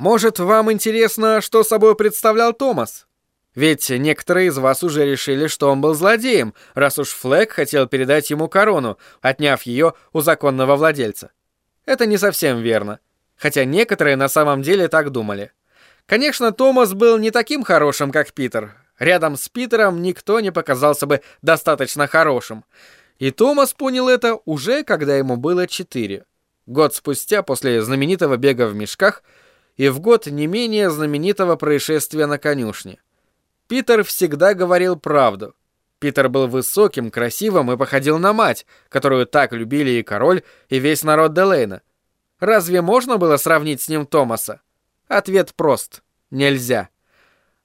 Может, вам интересно, что собой представлял Томас? Ведь некоторые из вас уже решили, что он был злодеем, раз уж Флэк хотел передать ему корону, отняв ее у законного владельца. Это не совсем верно, хотя некоторые на самом деле так думали. Конечно, Томас был не таким хорошим, как Питер. Рядом с Питером никто не показался бы достаточно хорошим. И Томас понял это уже, когда ему было четыре. Год спустя, после знаменитого бега в мешках, и в год не менее знаменитого происшествия на конюшне. Питер всегда говорил правду. Питер был высоким, красивым и походил на мать, которую так любили и король, и весь народ Делейна. Разве можно было сравнить с ним Томаса? Ответ прост. Нельзя.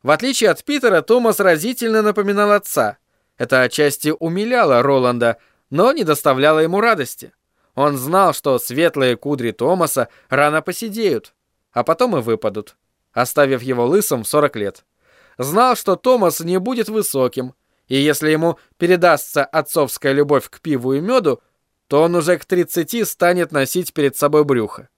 В отличие от Питера, Томас разительно напоминал отца. Это отчасти умиляло Роланда, но не доставляло ему радости. Он знал, что светлые кудри Томаса рано поседеют, а потом и выпадут, оставив его лысым в 40 лет знал, что Томас не будет высоким, и если ему передастся отцовская любовь к пиву и меду, то он уже к 30 станет носить перед собой брюхо.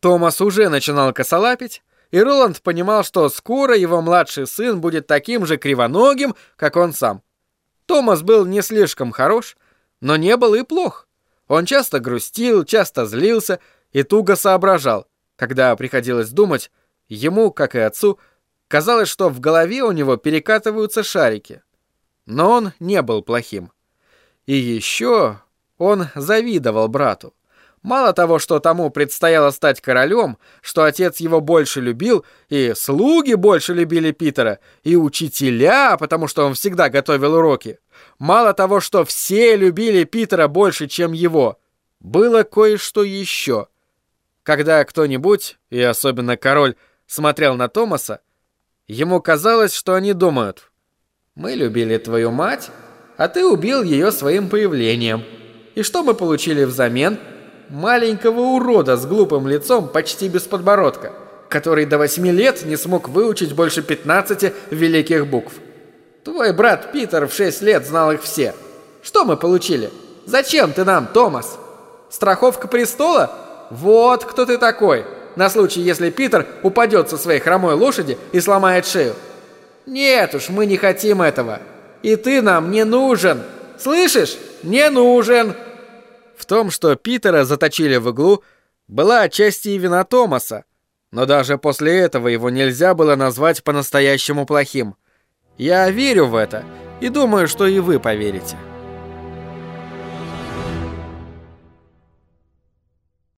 Томас уже начинал косолапить, и Роланд понимал, что скоро его младший сын будет таким же кривоногим, как он сам. Томас был не слишком хорош, но не был и плох. Он часто грустил, часто злился и туго соображал, когда приходилось думать, ему, как и отцу, Казалось, что в голове у него перекатываются шарики. Но он не был плохим. И еще он завидовал брату. Мало того, что тому предстояло стать королем, что отец его больше любил, и слуги больше любили Питера, и учителя, потому что он всегда готовил уроки. Мало того, что все любили Питера больше, чем его, было кое-что еще. Когда кто-нибудь, и особенно король, смотрел на Томаса, Ему казалось, что они думают. «Мы любили твою мать, а ты убил ее своим появлением. И что мы получили взамен? Маленького урода с глупым лицом почти без подбородка, который до восьми лет не смог выучить больше 15 великих букв. Твой брат Питер в шесть лет знал их все. Что мы получили? Зачем ты нам, Томас? Страховка престола? Вот кто ты такой!» на случай, если Питер упадет со своей хромой лошади и сломает шею. Нет уж, мы не хотим этого. И ты нам не нужен. Слышишь? Не нужен. В том, что Питера заточили в иглу, была отчасти и вина Томаса. Но даже после этого его нельзя было назвать по-настоящему плохим. Я верю в это и думаю, что и вы поверите.